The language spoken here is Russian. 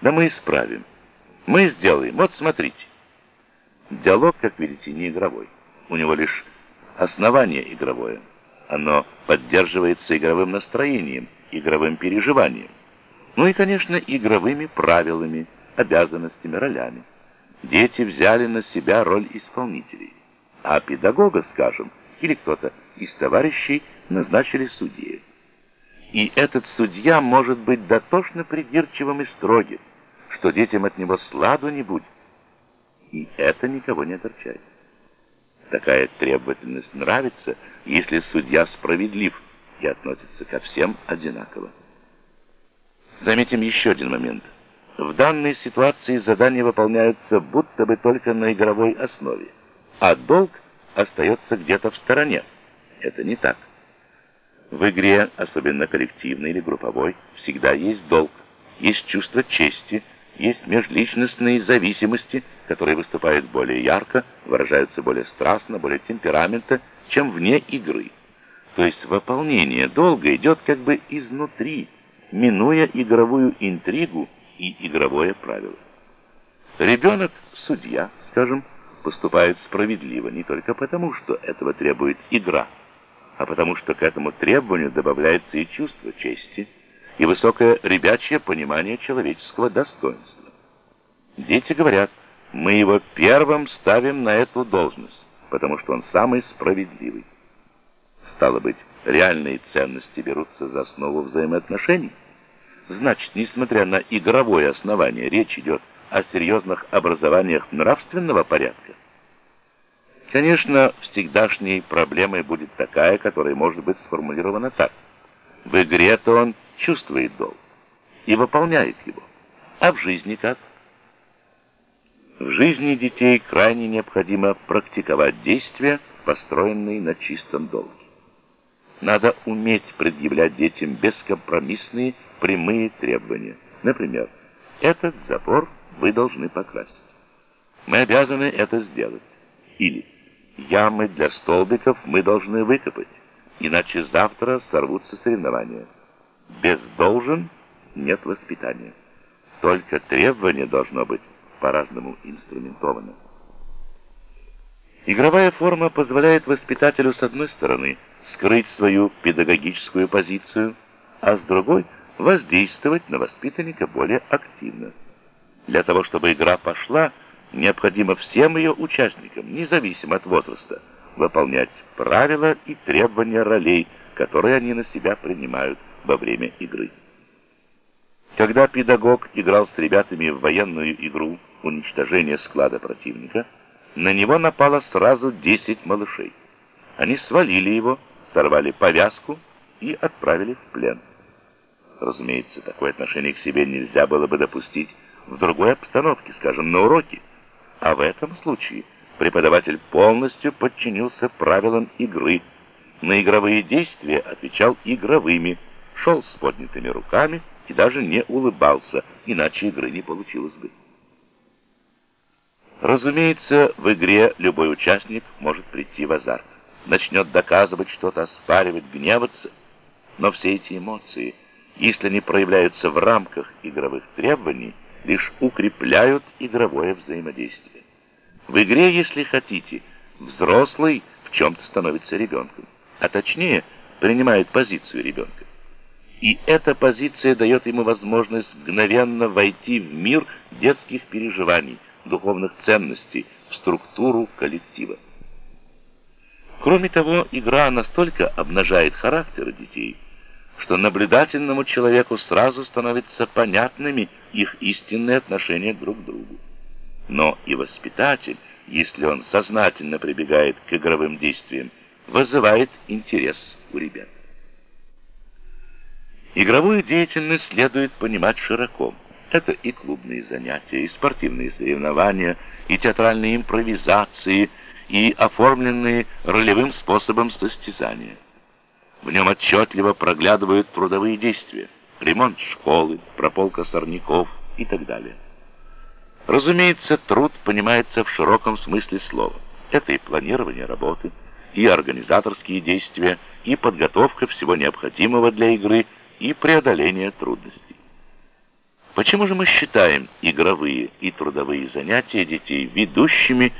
Да мы исправим. Мы сделаем. Вот смотрите. Диалог, как видите, не игровой. У него лишь основание игровое. Оно поддерживается игровым настроением, игровым переживанием. Ну и, конечно, игровыми правилами, обязанностями, ролями. Дети взяли на себя роль исполнителей. А педагога, скажем, или кто-то из товарищей назначили судьей. И этот судья может быть дотошно придирчивым и строгим, что детям от него сладу не будет. И это никого не огорчает. Такая требовательность нравится, если судья справедлив и относится ко всем одинаково. Заметим еще один момент. В данной ситуации задания выполняются будто бы только на игровой основе, а долг остается где-то в стороне. Это не так. В игре, особенно коллективной или групповой, всегда есть долг, есть чувство чести, есть межличностные зависимости, которые выступают более ярко, выражаются более страстно, более темпераментно, чем вне игры. То есть выполнение долга идет как бы изнутри, минуя игровую интригу и игровое правило. Ребенок, судья, скажем, поступает справедливо не только потому, что этого требует игра, а потому что к этому требованию добавляется и чувство чести, и высокое ребячье понимание человеческого достоинства. Дети говорят, мы его первым ставим на эту должность, потому что он самый справедливый. Стало быть, реальные ценности берутся за основу взаимоотношений. Значит, несмотря на игровое основание, речь идет о серьезных образованиях нравственного порядка. Конечно, всегдашней проблемой будет такая, которая может быть сформулирована так. В игре-то он чувствует долг и выполняет его. А в жизни как? В жизни детей крайне необходимо практиковать действия, построенные на чистом долге. Надо уметь предъявлять детям бескомпромиссные, прямые требования. Например, этот забор вы должны покрасить. Мы обязаны это сделать. Или ямы для столбиков мы должны выкопать, иначе завтра сорвутся соревнования. Без должен нет воспитания. Только требование должно быть по-разному инструментовано. Игровая форма позволяет воспитателю с одной стороны скрыть свою педагогическую позицию, а с другой воздействовать на воспитанника более активно. Для того, чтобы игра пошла, необходимо всем ее участникам, независимо от возраста, выполнять правила и требования ролей, которые они на себя принимают во время игры. Когда педагог играл с ребятами в военную игру уничтожения склада противника, на него напало сразу 10 малышей. Они свалили его, сорвали повязку и отправили в плен. Разумеется, такое отношение к себе нельзя было бы допустить в другой обстановке, скажем, на уроке. А в этом случае преподаватель полностью подчинился правилам игры. На игровые действия отвечал игровыми, шел с поднятыми руками и даже не улыбался, иначе игры не получилось бы. Разумеется, в игре любой участник может прийти в азарт. Начнет доказывать что-то, оспаривать, гневаться. Но все эти эмоции, если они проявляются в рамках игровых требований, лишь укрепляют игровое взаимодействие. В игре, если хотите, взрослый в чем-то становится ребенком, а точнее принимает позицию ребенка. И эта позиция дает ему возможность мгновенно войти в мир детских переживаний, духовных ценностей, в структуру коллектива. Кроме того, игра настолько обнажает характеры детей, что наблюдательному человеку сразу становятся понятными их истинные отношения друг к другу. Но и воспитатель, если он сознательно прибегает к игровым действиям, вызывает интерес у ребят. Игровую деятельность следует понимать широко. Это и клубные занятия, и спортивные соревнования, и театральные импровизации, и оформленные ролевым способом состязания. В нем отчетливо проглядывают трудовые действия, ремонт школы, прополка сорняков и так далее. Разумеется, труд понимается в широком смысле слова. Это и планирование работы, и организаторские действия, и подготовка всего необходимого для игры, и преодоление трудностей. Почему же мы считаем игровые и трудовые занятия детей ведущими